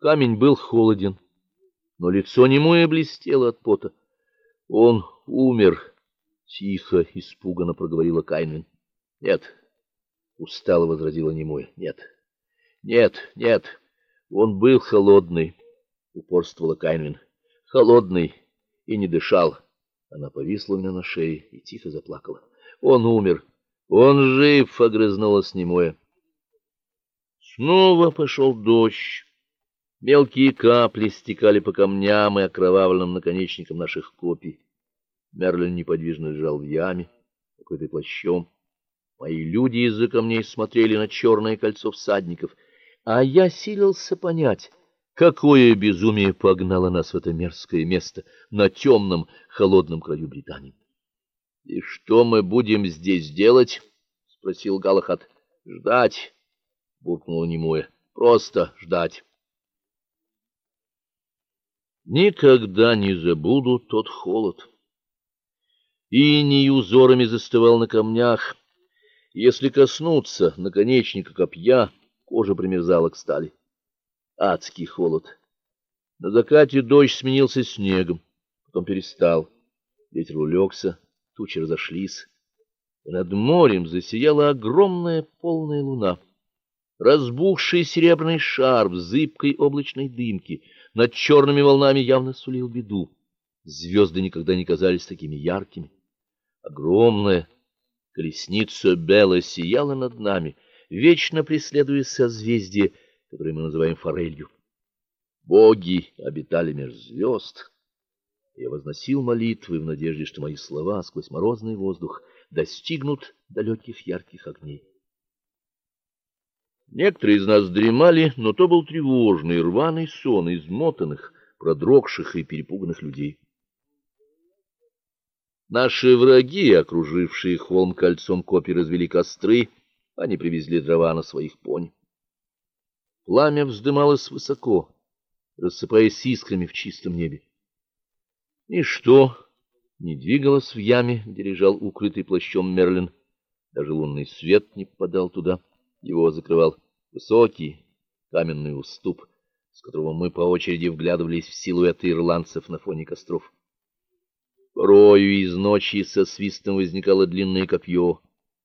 Камень был холоден, но лицо немое блестело от пота. Он умер, тихо, испуганно проговорила Кайнвин. Нет, устало возразила немое. Нет. Нет, нет. Он был холодный, упорствовала Кайнвин. Холодный и не дышал. Она повисла у меня на шее и тихо заплакала. Он умер. Он жив, огрызнулась немое. Снова пошел дождь. Мелкие капли стекали по камням и окровавленным наконечникам наших копий. Мерлин неподвижно лежал в яме, укрытый плащом. Мои люди из-за камней смотрели на черное кольцо всадников, а я силился понять, какое безумие погнало нас в это мерзкое место на темном, холодном краю Британии. И что мы будем здесь делать? спросил Галахад. Ждать, буркнула немое. Просто ждать. Никогда не забуду тот холод. Иней узорами застывал на камнях. Если коснуться наконечника копья, кожа примерзала к стали. Адский холод. На закате дождь сменился снегом, потом перестал. Ветер улегся, тучи разошлись, и над морем засияла огромная полная луна. Разбухший серебряный шар в зыбкой облачной дымке над черными волнами явно сулил беду. Звезды никогда не казались такими яркими. Огромная колесница Бела сияла над нами, вечно преследуя созвездие, которое мы называем форелью. Боги обитали меж звезд. Я возносил молитвы в надежде, что мои слова сквозь морозный воздух достигнут далеких ярких огней. Некоторые из нас дремали, но то был тревожный, рваный сон измотанных, продрогших и перепуганных людей. Наши враги, окружившие холм кольцом копий, развели костры, они привезли дрова на своих пони. Пламя вздымалось высоко, рассыпаясь искрами в чистом небе. Ничто не двигалось в яме, где лежал укрытый плащом Мерлин. Даже лунный свет не попадал туда. Его закрывал высокий каменный уступ, с которого мы по очереди вглядывались в силуэты ирландцев на фоне костров. Порою из ночи со свистом возникало длинное копье,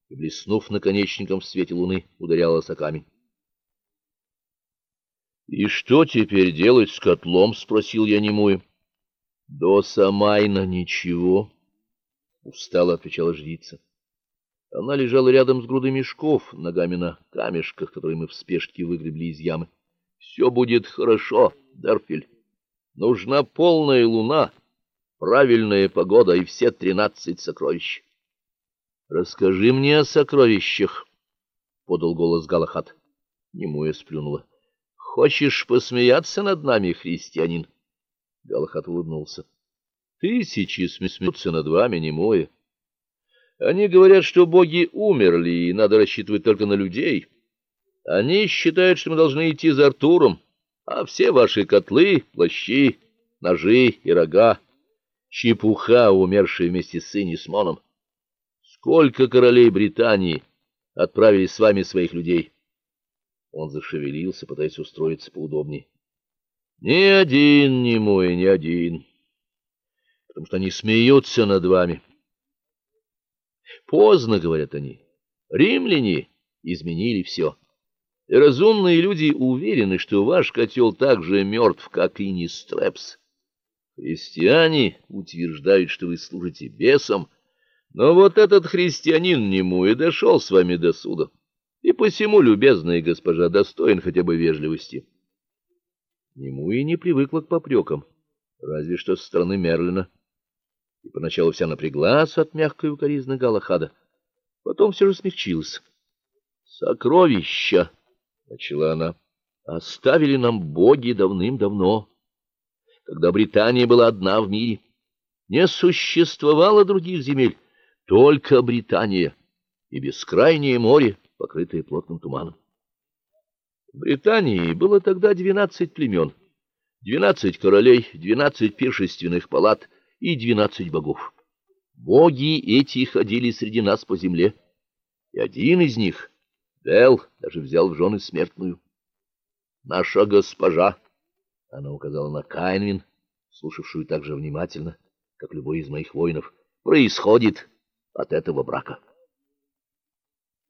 и блеснув наконечником в свете луны, ударялось о камень. И что теперь делать с котлом, спросил я немую. До Самайна ничего, устало отвечала жрица. Она лежала рядом с грудой мешков, ногами на камешках, которые мы в спешке выгребли из ямы. Все будет хорошо, Дерфель. Нужна полная луна, правильная погода и все тринадцать сокровищ. Расскажи мне о сокровищах, подал голос Галахат. Немуя сплюнула. Хочешь посмеяться над нами, христианин? Галахат улыбнулся. Тысячи смеются над вами, Немуя. Они говорят, что боги умерли, и надо рассчитывать только на людей. Они считают, что мы должны идти за Артуром, а все ваши котлы, плащи, ножи и рога чепуха, умершая вместе с Инисмоном. Сколько королей Британии отправили с вами своих людей? Он зашевелился, пытаясь устроиться поудобнее. Ни один не мой, ни один. Потому что они смеются над вами. Поздно, говорят они. Римляне изменили все. И разумные люди уверены, что ваш котел так же мертв, как и Нистрепс. Христиане утверждают, что вы служите бесам, но вот этот христианин нему и дошел с вами до суда. И посему, любезная госпожа, достоин хотя бы вежливости. Нему и не привыкла к попрекам, разве что со стороны Мерлина и поначалу вся напряглась от мягкой укоризны Галахада, потом все же смягчилась. Сокровища, начала она, оставили нам боги давным-давно, когда Британия была одна в мире. Не существовало других земель, только Британия и бескрайнее море, покрытое плотным туманом. В Британии было тогда двенадцать племен, двенадцать королей, двенадцать пиршественных палат и двенадцать богов. Боги эти ходили среди нас по земле, и один из них, Бел, даже взял в жены смертную. Наша госпожа, Она указала на Кайнвин, слушавшую так же внимательно, как любой из моих воинов. Происходит от этого брака.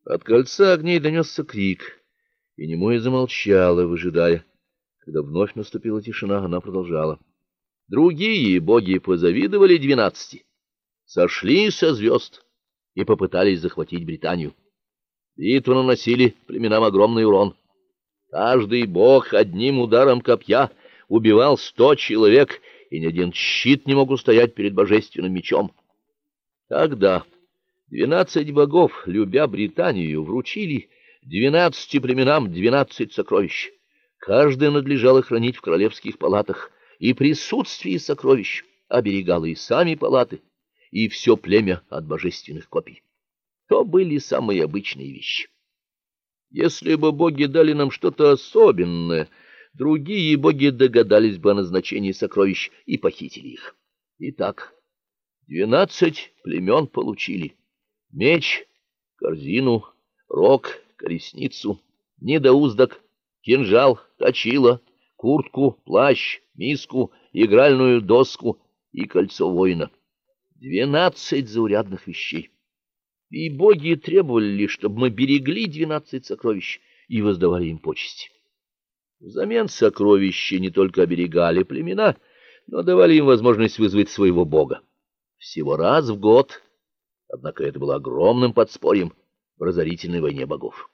От кольца огней донесся крик, и немое замолчала, выжидая. Когда вновь наступила тишина, она продолжала. Другие боги позавидовали двенадцати, сошли со звезд и попытались захватить Британию. Битвы наносили племенам огромный урон. Каждый бог одним ударом копья убивал сто человек, и ни один щит не мог устоять перед божественным мечом. Тогда двенадцать богов, любя Британию, вручили двенадцати племенам двенадцать сокровищ. Каждое надлежало хранить в королевских палатах, и присутствие сокровищ оберегало и сами палаты, и все племя от божественных копий. То были самые обычные вещи. Если бы боги дали нам что-то особенное, другие боги догадались бы о назначении сокровищ и похитили их. Итак, двенадцать племен получили меч, корзину, рог, колесницу, недоуздок, кинжал, точило, куртку, плащ, миску, игральную доску и кольцо воина. Двенадцать заурядных вещей. И боги требовали лишь, чтобы мы берегли двенадцать сокровищ и воздавали им почести. Взамен сокровища не только оберегали племена, но давали им возможность вызвать своего бога. Всего раз в год. Однако это было огромным подспорьем в разорительной войне богов.